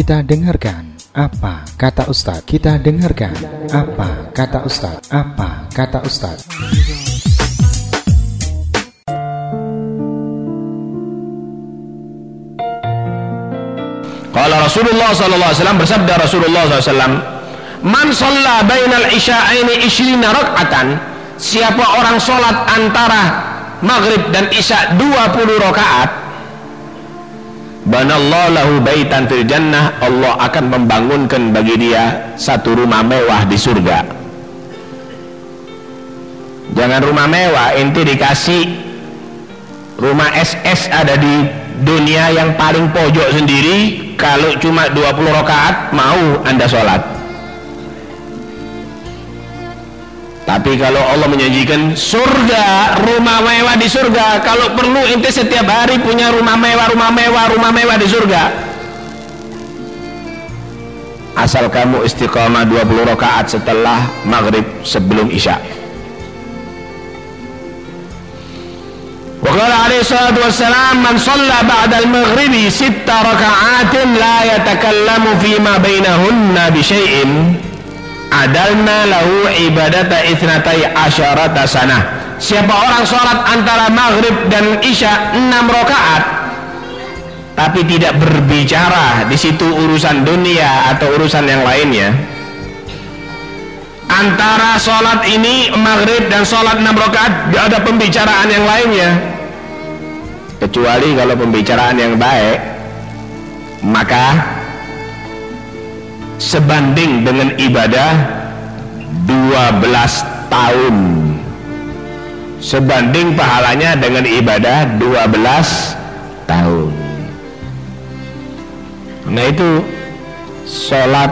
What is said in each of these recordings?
Kita dengarkan apa kata Ustadz. Kita dengarkan apa kata Ustadz. Apa kata Ustadz. Kalau Rasulullah wasallam bersabda Rasulullah SAW, "Man shalla bainal isya'aini 20 raka'atan." Siapa orang salat antara maghrib dan isya 20 rakaat, banallahu lahu baitan fil jannah, Allah akan membangunkan bagi dia satu rumah mewah di surga. Jangan rumah mewah, inti dikasih rumah SS ada di dunia yang paling pojok sendiri. Kalau cuma 20 rakaat mau anda sholat tapi kalau Allah menjanjikan surga rumah mewah di surga kalau perlu ente setiap hari punya rumah mewah rumah mewah rumah mewah di surga asal kamu istiqamah 20 rakaat setelah maghrib sebelum isya وقال عليه الصلاة والسلام من صلى بعد المغرب ست ركعات لا يتكلم فيما بينهن بشيء adalna lahu ibadata isnatai asyarata sana siapa orang sholat antara maghrib dan isya enam rakaat tapi tidak berbicara di situ urusan dunia atau urusan yang lainnya. Antara sholat ini maghrib dan sholat enam rakaat gak ada pembicaraan yang lainnya. Kecuali kalau pembicaraan yang baik maka sebanding dengan ibadah 12 tahun. Sebanding pahalanya dengan ibadah 12 tahun. Nah itu sholat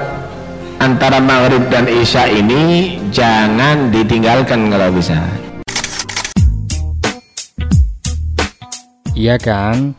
antara maghrib dan isya ini jangan ditinggalkan kalau bisa. Iya kan?